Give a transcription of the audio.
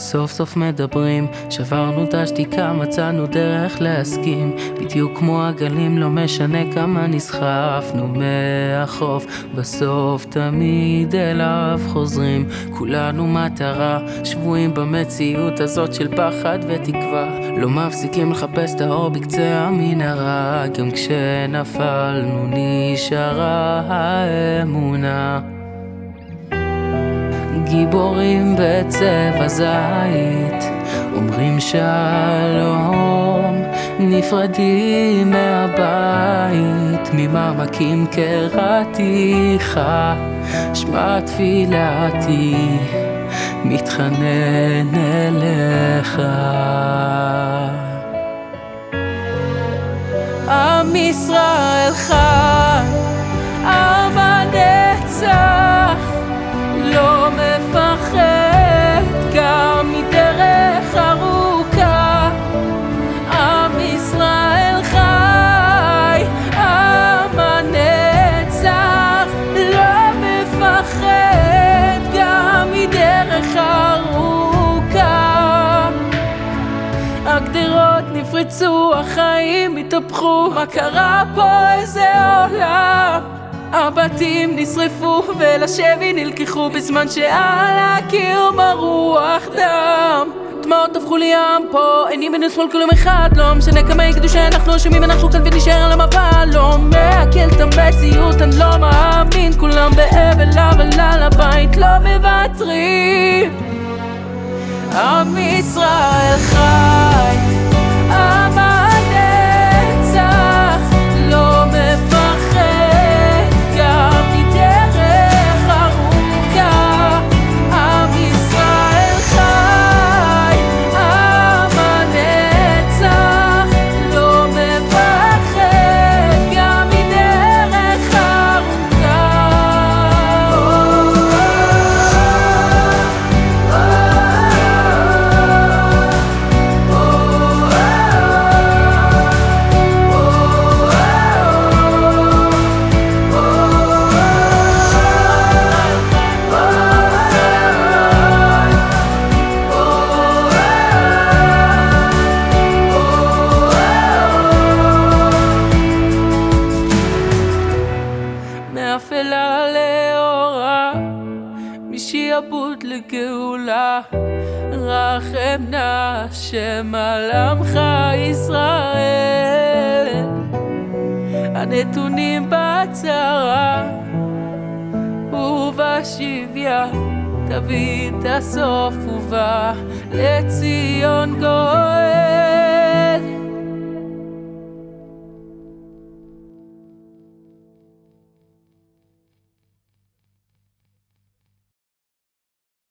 סוף סוף מדברים, שברנו את השתיקה, מצאנו דרך להסכים. בדיוק כמו הגלים, לא משנה כמה נסחפנו מהחוף. בסוף תמיד אליו חוזרים. כולנו מטרה, שבויים במציאות הזאת של פחד ותקווה. לא מפסיקים לחפש את האור בקצה המנהרה. גם כשנפלנו נשארה האמונה גיבורים בצבע זית. אומרים שלום נפרדים מהבית ממעמקים קראתיך שמע תפילתי מתחנן אליך. עם ישראל חי הגדרות נפרצו החיים התהפכו. מה קרה פה? איזה עולם. הבתים נשרפו ולשבי נלקחו בזמן שעל הקיר מרוח דם. דמעות הפכו לי ים פה, אין ימין ושמאל כלום אחד. לא משנה כמה יגידו שאנחנו אשמים אנחנו כאן ונשאר על המפה. לא מעכל את המציאות אני לא מאמין. כולם באבל אבל על הבית לא מוותרים משעבוד לגאולה, רחם נא השם על עמך ישראל, הנתונים בצרה ובשביה, תבין את הסוף ובא לציון גואל.